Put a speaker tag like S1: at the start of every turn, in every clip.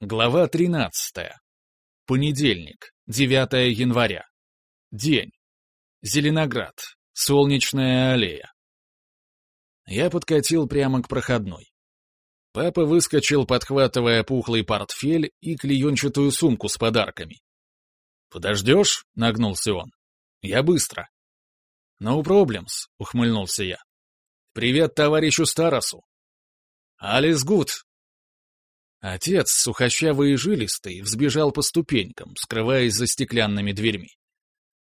S1: Глава 13. Понедельник, 9 января. День. Зеленоград. Солнечная аллея. Я подкатил прямо к проходной. Папа выскочил, подхватывая пухлый портфель и клеенчатую сумку с подарками. «Подождешь?» — нагнулся он. «Я быстро». «No problems», — ухмыльнулся я. «Привет товарищу Старосу». «Алис Гуд», Отец, сухощавый и жилистый, взбежал по ступенькам, скрываясь за стеклянными дверьми.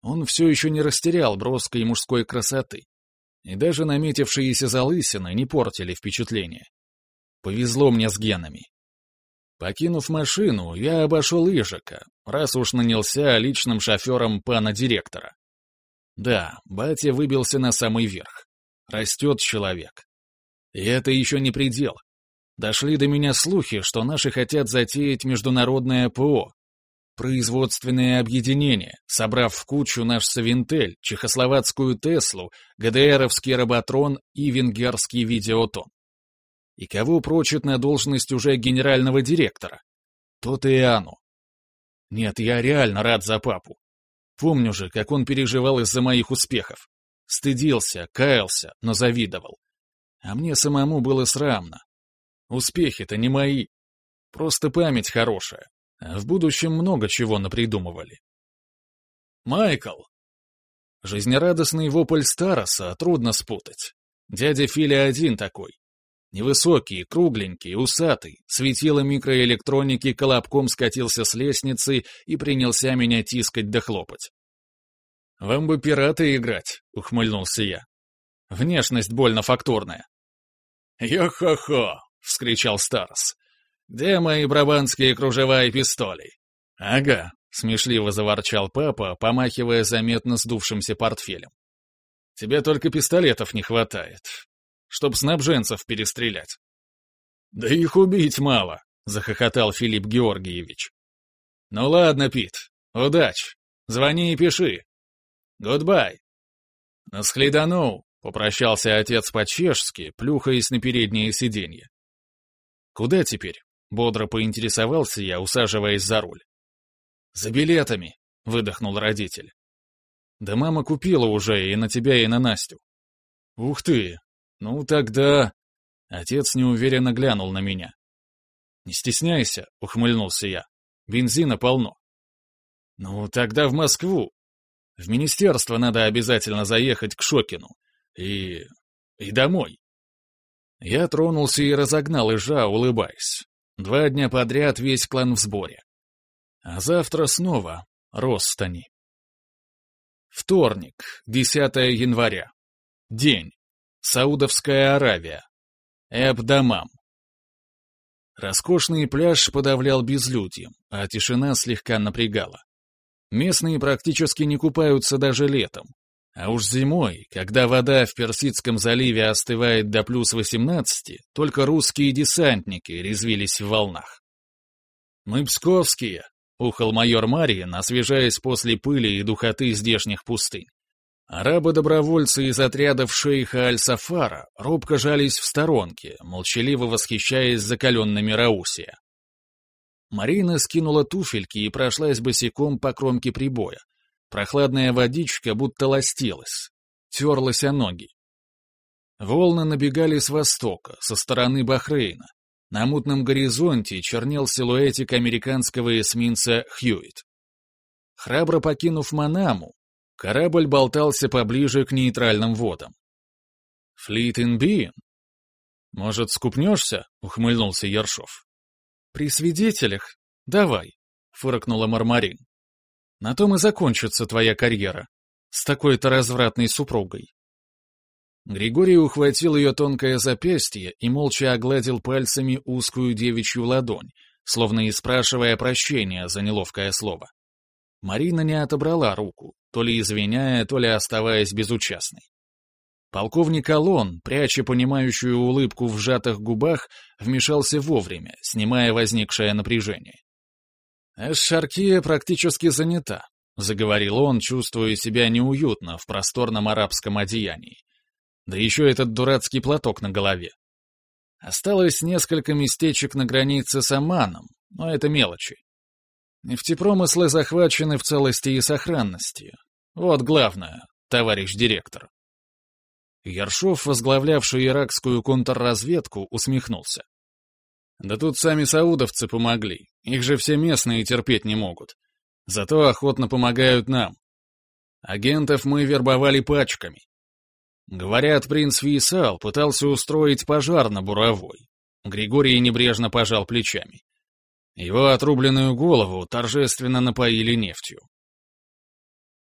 S1: Он все еще не растерял броской мужской красоты. И даже наметившиеся залысины не портили впечатление. Повезло мне с генами. Покинув машину, я обошел Ижика, раз уж нанялся личным шофером пана директора. Да, батя выбился на самый верх. Растет человек. И это еще не предел. Дошли до меня слухи, что наши хотят затеять международное ПО, производственное объединение, собрав в кучу наш Савинтель, чехословацкую Теслу, ГДРовский Роботрон и венгерский Видеотон. И кого прочат на должность уже генерального директора? Тот и оно. Нет, я реально рад за папу. Помню же, как он переживал из-за моих успехов. Стыдился, каялся, но завидовал. А мне самому было срамно, Успехи-то не мои. Просто память хорошая. А в будущем много чего напридумывали. «Майкл!» Жизнерадостный вопль Староса трудно спутать. Дядя Филя один такой. Невысокий, кругленький, усатый, светило микроэлектроники колобком скатился с лестницы и принялся меня тискать да хлопать. «Вам бы пираты играть», — ухмыльнулся я. «Внешность больно фактурная». «Йо-хо-хо!» — вскричал Старс. «Где мои брабанские кружева и пистоли?» «Ага», — смешливо заворчал папа, помахивая заметно сдувшимся портфелем. «Тебе только пистолетов не хватает, чтоб снабженцев перестрелять». «Да их убить мало», — захохотал Филипп Георгиевич. «Ну ладно, Пит, удач. Звони и пиши. Goodbye». «Na shledanou», — попрощался отец по-чешски, плюхаясь на переднее сиденье. «Куда теперь?» — бодро поинтересовался я, усаживаясь за руль. «За билетами», — выдохнул родитель. «Да мама купила уже и на тебя, и на Настю». «Ух ты! Ну тогда...» Отец неуверенно глянул на меня. «Не стесняйся», — ухмыльнулся я. «Бензина полно». «Ну, тогда в Москву. В министерство надо обязательно заехать к Шокину. И... и домой». Я тронулся и разогнал ижа, улыбаясь. Два дня подряд весь клан в сборе. А завтра снова Ростани. Вторник, 10 января. День. Саудовская Аравия. Эбдамам. Роскошный пляж подавлял безлюдьем, а тишина слегка напрягала. Местные практически не купаются даже летом, а уж зимой, когда вода в Персидском заливе остывает до плюс 18, только русские десантники резвились в волнах. «Мы псковские», — ухал майор Марьин, освежаясь после пыли и духоты здешних пустынь. Арабы-добровольцы из отрядов шейха Аль-Сафара робко жались в сторонке, молчаливо восхищаясь закаленными Раусия. Марина скинула туфельки и прошлась босиком по кромке прибоя, Прохладная водичка будто ластилась, терлась о ноги. Волны набегали с востока, со стороны Бахрейна. На мутном горизонте чернел силуэтик американского эсминца «Хьюит». Храбро покинув Манаму, корабль болтался поближе к нейтральным водам. «Флит Инбиен?» «Может, скупнешься?» — ухмыльнулся Ершов. «При свидетелях? Давай», — фыркнула Мармарин. На том и закончится твоя карьера. С такой-то развратной супругой. Григорий ухватил ее тонкое запястье и молча огладил пальцами узкую девичью ладонь, словно и спрашивая прощения за неловкое слово. Марина не отобрала руку, то ли извиняя, то ли оставаясь безучастной. Полковник Алон, пряча понимающую улыбку в сжатых губах, вмешался вовремя, снимая возникшее напряжение. «Эш-Шаркия практически занята», — заговорил он, чувствуя себя неуютно в просторном арабском одеянии. Да еще этот дурацкий платок на голове. Осталось несколько местечек на границе с Оманом, но это мелочи. Нефтепромыслы захвачены в целости и сохранности. Вот главное, товарищ директор. Ершов, возглавлявший иракскую контрразведку, усмехнулся. Да тут сами саудовцы помогли, их же все местные терпеть не могут. Зато охотно помогают нам. Агентов мы вербовали пачками. Говорят, принц Фейсал пытался устроить пожар на Буровой. Григорий небрежно пожал плечами. Его отрубленную голову торжественно напоили нефтью.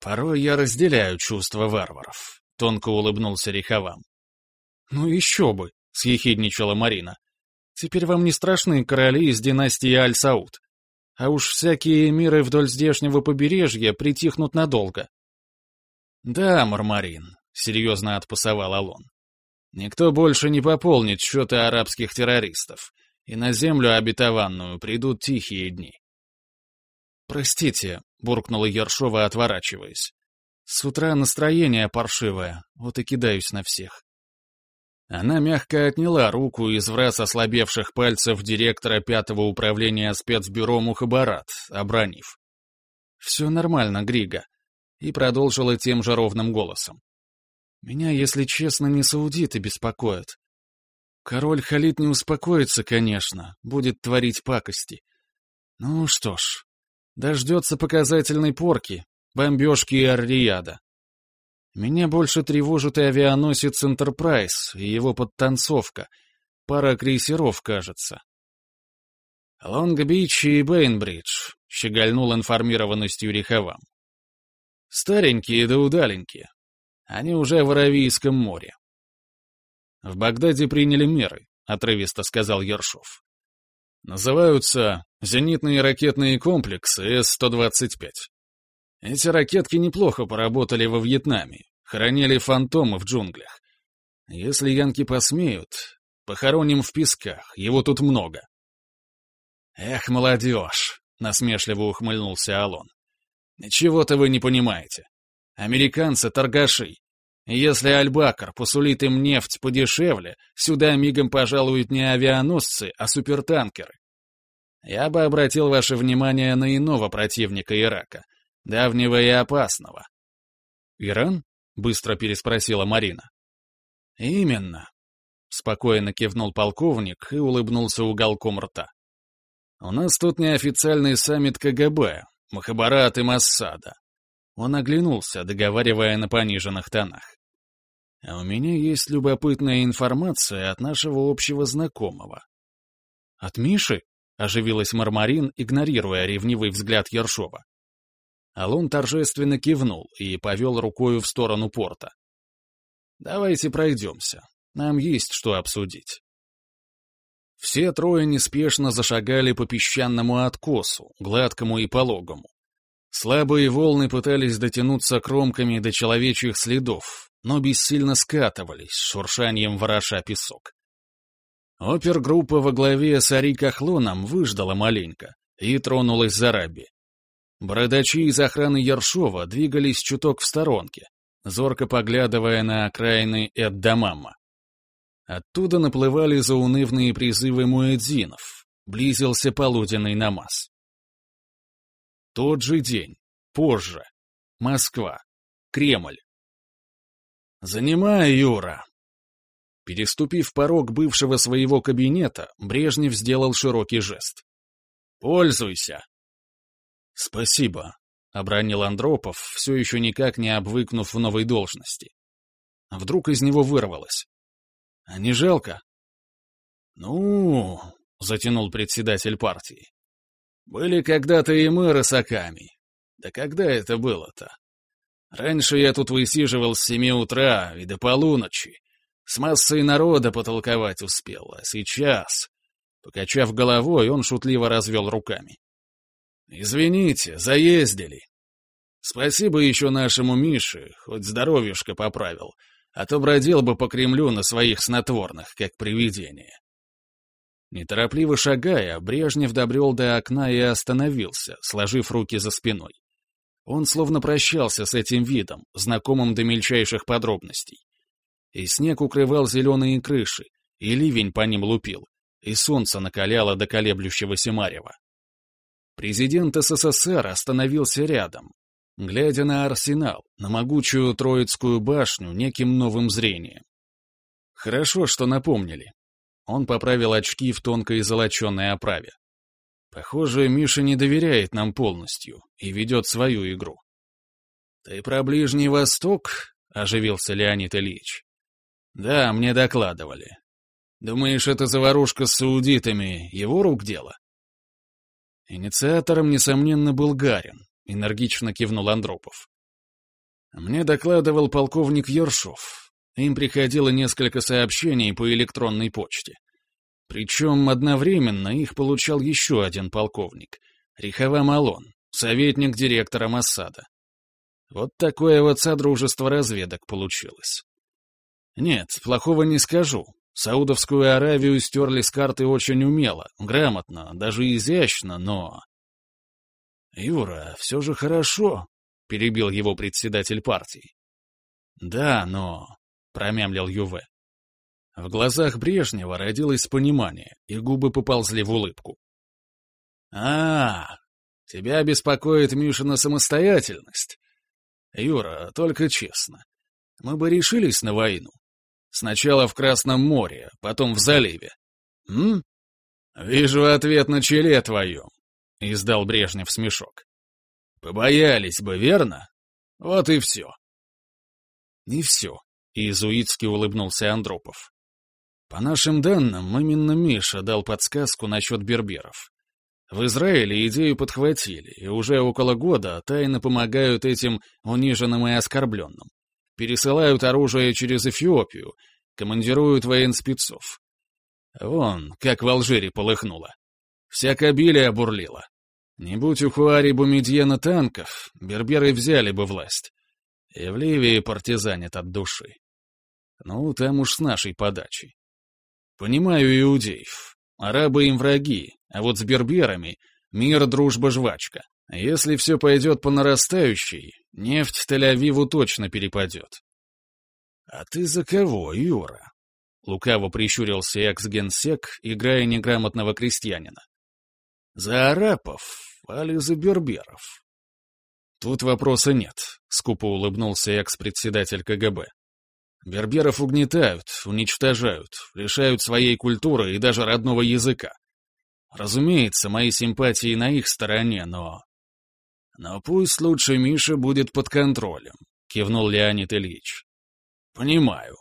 S1: Порой я разделяю чувства варваров. — тонко улыбнулся Риховам. «Ну еще бы!» — съехидничала Марина. «Теперь вам не страшны короли из династии Аль-Сауд. А уж всякие миры вдоль здешнего побережья притихнут надолго». «Да, Мармарин», — серьезно отпасовал Алон. «Никто больше не пополнит счеты арабских террористов, и на землю обетованную придут тихие дни». «Простите», — буркнула Ершова, отворачиваясь. С утра настроение паршивое, вот и кидаюсь на всех. Она мягко отняла руку из враз ослабевших пальцев директора пятого управления спецбюро Мухабарат, обронив. «Все нормально, Грига», и продолжила тем же ровным голосом. «Меня, если честно, не саудиты беспокоят. Король Халид не успокоится, конечно, будет творить пакости. Ну что ж, дождется показательной порки, бомбежки и Ар-Рияда. Меня больше тревожит и авианосец «Энтерпрайз», и его подтанцовка. Пара крейсеров, кажется. «Лонг-Бич и Бейнбридж», — щегольнул информированностью Риховам. «Старенькие да удаленькие. Они уже в Аравийском море». «В Багдаде приняли меры», — отрывисто сказал Ершов. «Называются зенитные ракетные комплексы С-125. Эти ракетки неплохо поработали во Вьетнаме, хоронили фантомы в джунглях. Если янки посмеют, похороним в песках, его тут много. Эх, молодежь, насмешливо ухмыльнулся Алон. Ничего-то вы не понимаете. Американцы — торгаши. Если Альбакар посулит им нефть подешевле, сюда мигом пожалуют не авианосцы, а супертанкеры. Я бы обратил ваше внимание на иного противника Ирака, давнего и опасного. «Иран?» — быстро переспросила Марина. «Именно», — спокойно кивнул полковник и улыбнулся уголком рта. «У нас тут неофициальный саммит КГБ, Махабарат и Массада». Он оглянулся, договаривая на пониженных тонах. «А у меня есть любопытная информация от нашего общего знакомого». «От Миши?» — оживилась Мармарин, игнорируя ревнивый взгляд Ершова. Алун торжественно кивнул и повел рукою в сторону порта. «Давайте пройдемся. Нам есть что обсудить». Все трое неспешно зашагали по песчаному откосу, гладкому и пологому. Слабые волны пытались дотянуться кромками до человечьих следов, но бессильно скатывались, шуршанием вороша песок. Опергруппа во главе с Ари Кахлоном выждала маленько и тронулась за Раби. Бородачи из охраны Ершова двигались чуток в сторонке, зорко поглядывая на окраины Эддамама. Оттуда наплывали заунывные призывы муэдзинов. Близился полуденный намаз. Тот же день. Позже. Москва. Кремль. «Занимай, Юра!» Переступив порог бывшего своего кабинета, Брежнев сделал широкий жест. «Пользуйся!» «Спасибо», — обронил Андропов, все еще никак не обвыкнув в новой должности. Вдруг из него вырвалось. «А не жалко?» «Ну...» — затянул председатель партии. «Были когда-то и мы рысаками. Да когда это было-то? Раньше я тут высиживал с семи утра и до полуночи. С массой народа потолковать успел, а сейчас...» Покачав головой, он шутливо развел руками. «Извините, заездили. Спасибо еще нашему Мише, хоть здоровьюшко поправил, а то бродил бы по Кремлю на своих снотворных, как привидение». Неторопливо шагая, Брежнев добрел до окна и остановился, сложив руки за спиной. Он словно прощался с этим видом, знакомым до мельчайших подробностей. И снег укрывал зеленые крыши, и ливень по ним лупил, и солнце накаляло до колеблющегося марева. Президент СССР остановился рядом, глядя на арсенал, на могучую Троицкую башню неким новым зрением. Хорошо, что напомнили. Он поправил очки в тонкой золоченой оправе. Похоже, Миша не доверяет нам полностью и ведет свою игру. «Ты про Ближний Восток?» — оживился Леонид Ильич. «Да, мне докладывали. Думаешь, эта заварушка с саудитами его рук дело?» Инициатором, несомненно, был Гарин, энергично кивнул Андропов. Мне докладывал полковник Ершов. Им приходило несколько сообщений по электронной почте. Причем одновременно их получал еще один полковник, Рихава Малон, советник директора Моссада. Вот такое вот содружество разведок получилось. Нет, плохого не скажу. Саудовскую Аравию стерли с карты очень умело, грамотно, даже изящно, но... «Юра, все же хорошо», — перебил его председатель партии. «Да, но...» — промямлил Юве. В глазах Брежнева родилось понимание, и губы поползли в улыбку. «А, тебя беспокоит Мишина самостоятельность? Юра, только честно, мы бы решились на войну. Сначала в Красном море, потом в заливе. М? Вижу ответ на челе твоем», — издал Брежнев смешок. «Побоялись бы, верно? Вот и все». «Не все», — иезуитски улыбнулся Андропов. По нашим данным, именно Миша дал подсказку насчет берберов. В Израиле идею подхватили, и уже около года тайно помогают этим униженным и оскорбленным. Пересылают оружие через Эфиопию, командируют военспецов. Вон, как в Алжире полыхнуло. Вся кабиля обурлила. Не будь у Хуари Бумедьена танков, берберы взяли бы власть. И в Ливии партизанят от души. Ну, там уж с нашей подачей. Понимаю иудеев. Арабы им враги, а вот с берберами мир, дружба, жвачка. Если все пойдет по нарастающей, нефть Тель-Авиву точно перепадет. «А ты за кого, Юра?» Лукаво прищурился экс-генсек, играя неграмотного крестьянина. «За арапов, али за берберов?» «Тут вопроса нет», — скупо улыбнулся экс-председатель КГБ. Берберов угнетают, уничтожают, лишают своей культуры и даже родного языка. Разумеется, мои симпатии на их стороне, но... Но пусть лучше Миша будет под контролем, кивнул Леонид Ильич. Понимаю.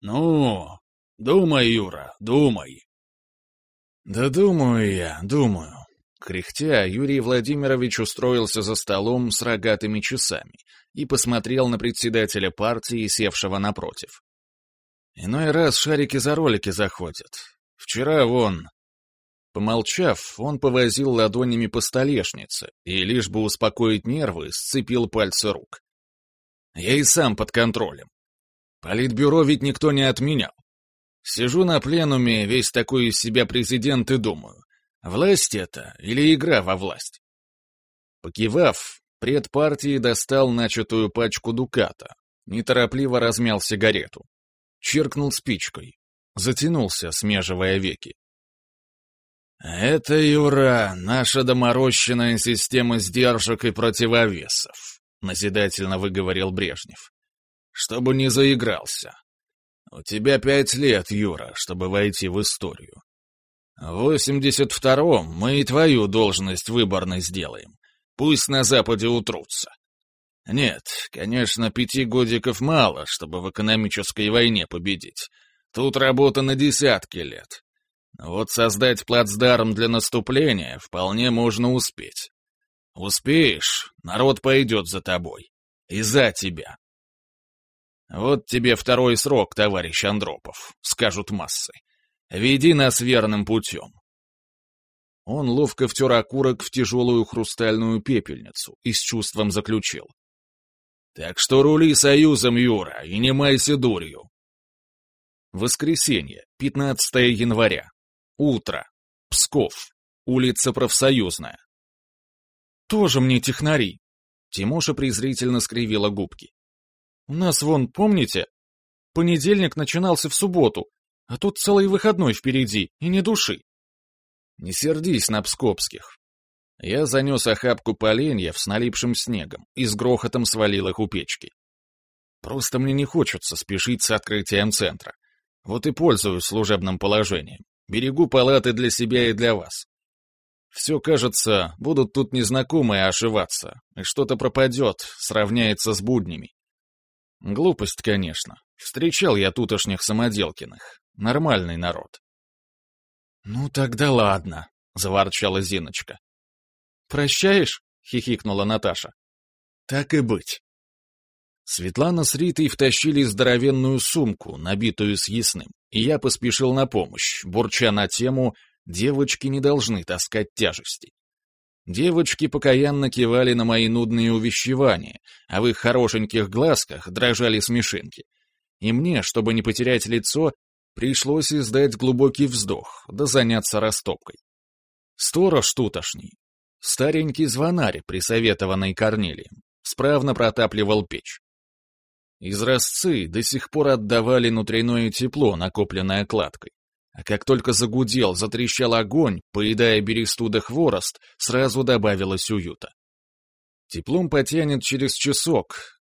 S1: Ну, думай, Юра, думай. Да думаю я, думаю. Кряхтя, Юрий Владимирович устроился за столом с рогатыми часами и посмотрел на председателя партии, севшего напротив. Иной раз шарики за ролики заходят. Вчера вон... Помолчав, он повозил ладонями по столешнице и, лишь бы успокоить нервы, сцепил пальцы рук. Я и сам под контролем. Политбюро ведь никто не отменял. Сижу на пленуме, весь такой из себя президент, и думаю, власть это или игра во власть? Покивав, Пред партии достал начатую пачку дуката, неторопливо размял сигарету. Чиркнул спичкой. Затянулся, смеживая веки. «Это, Юра, наша доморощенная система сдержек и противовесов», — назидательно выговорил Брежнев. «Чтобы не заигрался. У тебя пять лет, Юра, чтобы войти в историю. В восемьдесят втором мы и твою должность выборной сделаем. Пусть на Западе утрутся. Нет, конечно, пяти годиков мало, чтобы в экономической войне победить. Тут работа на десятки лет. Вот создать плацдарм для наступления вполне можно успеть. Успеешь, народ пойдет за тобой. И за тебя. Вот тебе второй срок, товарищ Андропов, скажут массы. Веди нас верным путем. Он ловко втер окурок в тяжелую хрустальную пепельницу и с чувством заключил. «Так что рули союзом, Юра, и не майся дурью». Воскресенье, 15 января. Утро. Псков. Улица Профсоюзная. «Тоже мне технари!» Тимоша презрительно скривила губки. «У нас вон, помните? Понедельник начинался в субботу, а тут целый выходной впереди, и не души. Не сердись на пскопских. Я занес охапку поленьев с налипшим снегом и с грохотом свалил их у печки. Просто мне не хочется спешить с открытием центра. Вот и пользуюсь служебным положением. Берегу палаты для себя и для вас. Все, кажется, будут тут незнакомые ошиваться, и что-то пропадет, сравняется с буднями. Глупость, конечно. Встречал я тутошних самоделкиных. Нормальный народ. «Ну тогда ладно», — заворчала Зиночка. «Прощаешь?» — хихикнула Наташа. «Так и быть». Светлана с Ритой втащили здоровенную сумку, набитую съестным, и я поспешил на помощь, бурча на тему «девочки не должны таскать тяжести». Девочки покаянно кивали на мои нудные увещевания, а в их хорошеньких глазках дрожали смешинки. И мне, чтобы не потерять лицо, пришлось издать глубокий вздох, да заняться растопкой. Сторож тутошний, старенький звонарь, присоветованный Корнелием, справно протапливал печь. Изразцы до сих пор отдавали внутреннее тепло, накопленное кладкой. А как только загудел, затрещал огонь, поедая бересту да хворост, сразу добавилось уюта. Теплом потянет через часок.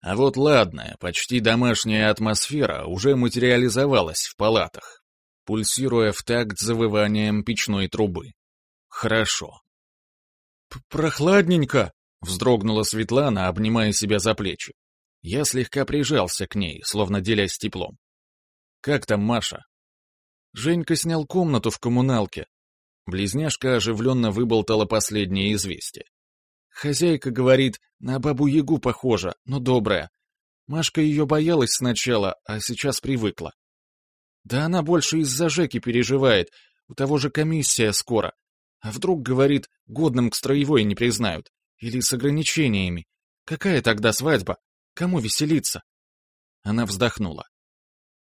S1: А вот ладная, почти домашняя атмосфера уже материализовалась в палатах, пульсируя в такт завыванием печной трубы. Хорошо. «Прохладненько!» — вздрогнула Светлана, обнимая себя за плечи. Я слегка прижался к ней, словно делясь теплом. «Как там Маша?» Женька снял комнату в коммуналке. Близняшка оживленно выболтала последнее известие. Хозяйка говорит, на бабу-ягу похожа, но добрая. Машка ее боялась сначала, а сейчас привыкла. Да она больше из-за Жеки переживает, у того же комиссия скоро. А вдруг, говорит, годным к строевой не признают? Или с ограничениями? Какая тогда свадьба? Кому веселиться?» Она вздохнула.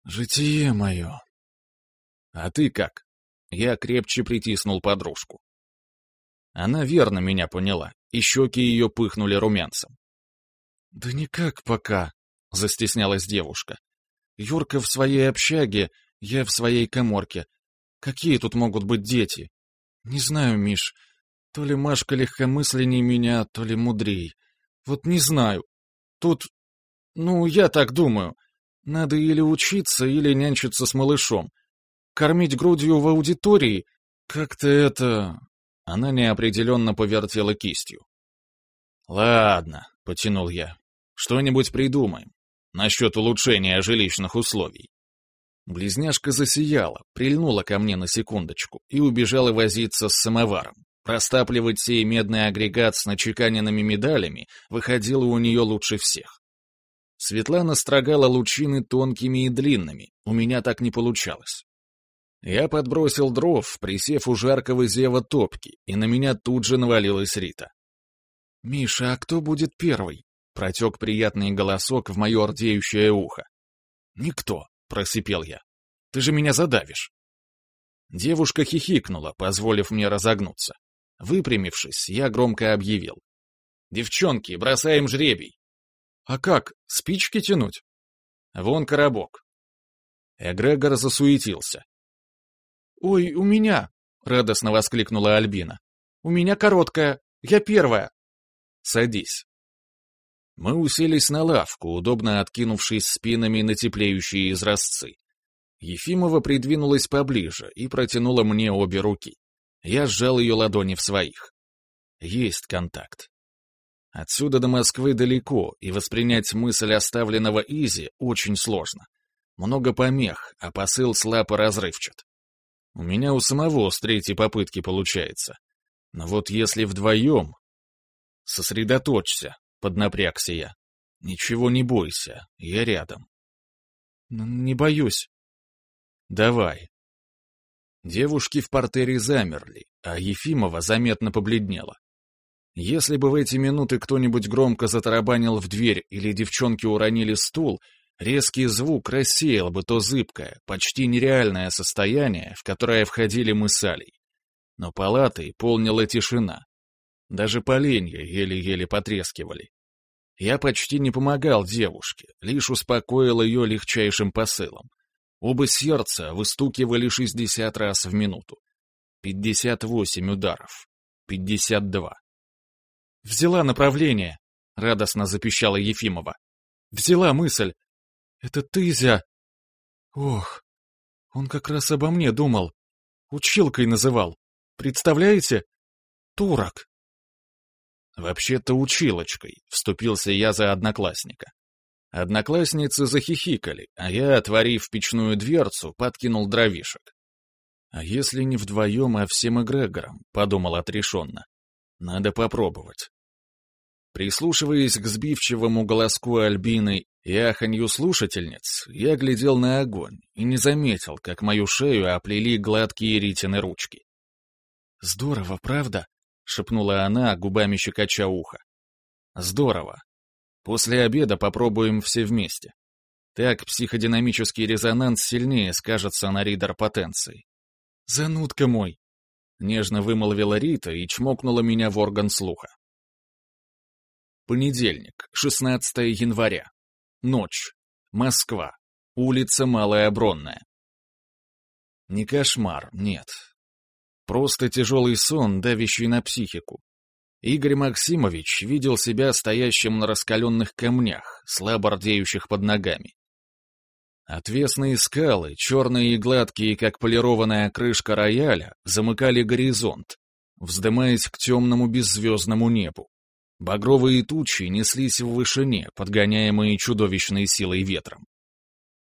S1: «Житие мое». «А ты как?» Я крепче притиснул подружку. Она верно меня поняла, и щеки ее пыхнули румянцем. «Да никак пока», — застеснялась девушка. «Юрка в своей общаге, я в своей коморке. Какие тут могут быть дети? Не знаю, Миш, то ли Машка легкомысленней меня, то ли мудрей. Вот не знаю. Тут, ну, я так думаю, надо или учиться, или нянчиться с малышом. Кормить грудью в аудитории? Как-то это... Она неопределенно повертела кистью. «Ладно», — потянул я, — «что-нибудь придумаем. Насчет улучшения жилищных условий». Близняшка засияла, прильнула ко мне на секундочку и убежала возиться с самоваром. Простапливать сей медный агрегат с начеканенными медалями выходило у нее лучше всех. Светлана строгала лучины тонкими и длинными, у меня так не получалось. Я подбросил дров, присев у жаркого зева топки, и на меня тут же навалилась Рита. «Миша, а кто будет первый?» — протек приятный голосок в мое рдеющее ухо. «Никто», — просипел я. «Ты же меня задавишь». Девушка хихикнула, позволив мне разогнуться. Выпрямившись, я громко объявил. «Девчонки, бросаем жребий!» «А как, спички тянуть?» «Вон коробок». Эгрегор засуетился. «Ой, у меня!» — радостно воскликнула Альбина. «У меня короткая, я первая!» «Садись». Мы уселись на лавку, удобно откинувшись спинами на теплеющие изразцы. Ефимова придвинулась поближе и протянула мне обе руки. Я сжал ее ладони в своих. Есть контакт. Отсюда до Москвы далеко, и воспринять мысль оставленного Изи очень сложно. Много помех, а посыл слаб и разрывчат. У меня у самого с третьей попытки получается. Но вот если вдвоем... Сосредоточься, поднапрягся я. Ничего не бойся, я рядом. Не боюсь. Давай, Девушки в портере замерли, а Ефимова заметно побледнела. Если бы в эти минуты кто-нибудь громко затарабанил в дверь или девчонки уронили стул, резкий звук рассеял бы то зыбкое, почти нереальное состояние, в которое входили мы с Алей. Но палатой полнила тишина. Даже поленья еле-еле потрескивали. Я почти не помогал девушке, лишь успокоил ее легчайшим посылом — Оба сердца выстукивали 60 раз в минуту. 58 ударов. 52. «Взяла направление», — радостно запищала Ефимова. «Взяла мысль. Это ты, Зя...» «Ох, он как раз обо мне думал. Училкой называл. Представляете? Турок». «Вообще-то училочкой», — вступился я за одноклассника. Одноклассницы захихикали, а я, отворив печную дверцу, подкинул дровишек. «А если не вдвоем, а всем эгрегором?» — подумал отрешенно. «Надо попробовать». Прислушиваясь к сбивчивому голоску Альбины и аханью слушательниц, я глядел на огонь и не заметил, как мою шею оплели гладкие Ритины ручки.
S2: «Здорово, правда?»
S1: — шепнула она, губами щекоча ухо. «Здорово. После обеда попробуем все вместе. Так психодинамический резонанс сильнее скажется на ридер потенции.
S2: «Занудка мой!»
S1: — нежно вымолвила Рита и чмокнула меня в орган слуха. Понедельник, 16 января. Ночь. Москва. Улица Малая Бронная. Не кошмар, нет. Просто тяжелый сон, давящий на психику. Игорь Максимович видел себя стоящим на раскаленных камнях, слабо рдеющих под ногами. Отвесные скалы, черные и гладкие, как полированная крышка рояля, замыкали горизонт, вздымаясь к темному беззвездному небу. Багровые тучи неслись в вышине, подгоняемые чудовищной силой ветром.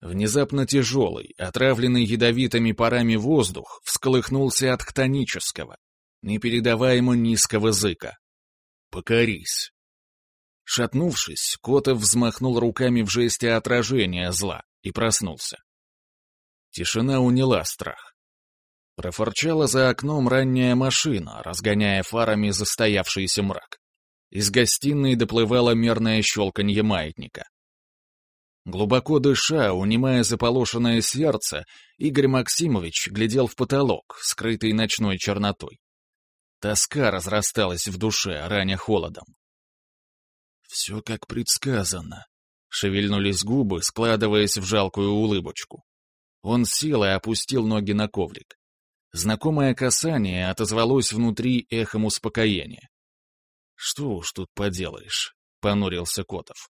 S1: Внезапно тяжелый, отравленный ядовитыми парами воздух всколыхнулся от хтонического, непередаваемо низкого зыка. Покорись. Шатнувшись, Котов взмахнул руками в жесте отражения зла и проснулся. Тишина уняла страх. Профорчала за окном ранняя машина, разгоняя фарами застоявшийся мрак. Из гостиной доплывало мерное щелканье маятника. Глубоко дыша, унимая заполошенное сердце, Игорь Максимович глядел в потолок, скрытый ночной чернотой. Тоска разрасталась в душе, раня холодом. «Все как предсказано», — шевельнулись губы, складываясь в жалкую улыбочку. Он сел и опустил ноги на коврик. Знакомое касание отозвалось внутри эхом успокоения. «Что уж тут поделаешь», — понурился Котов.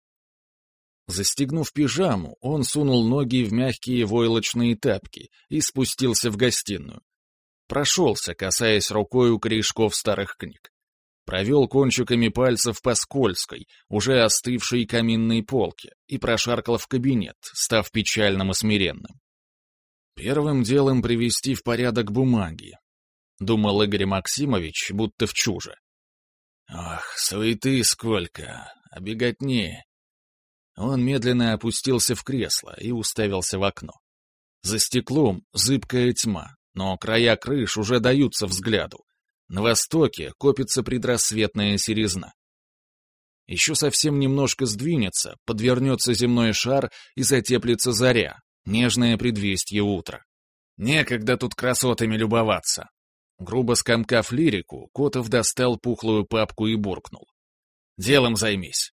S1: Застегнув пижаму, он сунул ноги в мягкие войлочные тапки и спустился в гостиную, Прошелся, касаясь рукой у корешков старых книг. Провел кончиками пальцев по скользкой, уже остывшей каминной полке и прошаркал в кабинет, став печальным и смиренным. Первым делом привести в порядок бумаги. Думал Игорь Максимович, будто в чуже. Ах, суеты сколько, а беготни. Он медленно опустился в кресло и уставился в окно. За стеклом зыбкая тьма, но края крыш уже даются взгляду. На востоке копится предрассветная серизна. Еще совсем немножко сдвинется, подвернется земной шар и затеплится заря, нежное предвестье утра. Некогда тут красотами любоваться. Грубо скомкав лирику, Котов достал пухлую папку и буркнул. «Делом займись».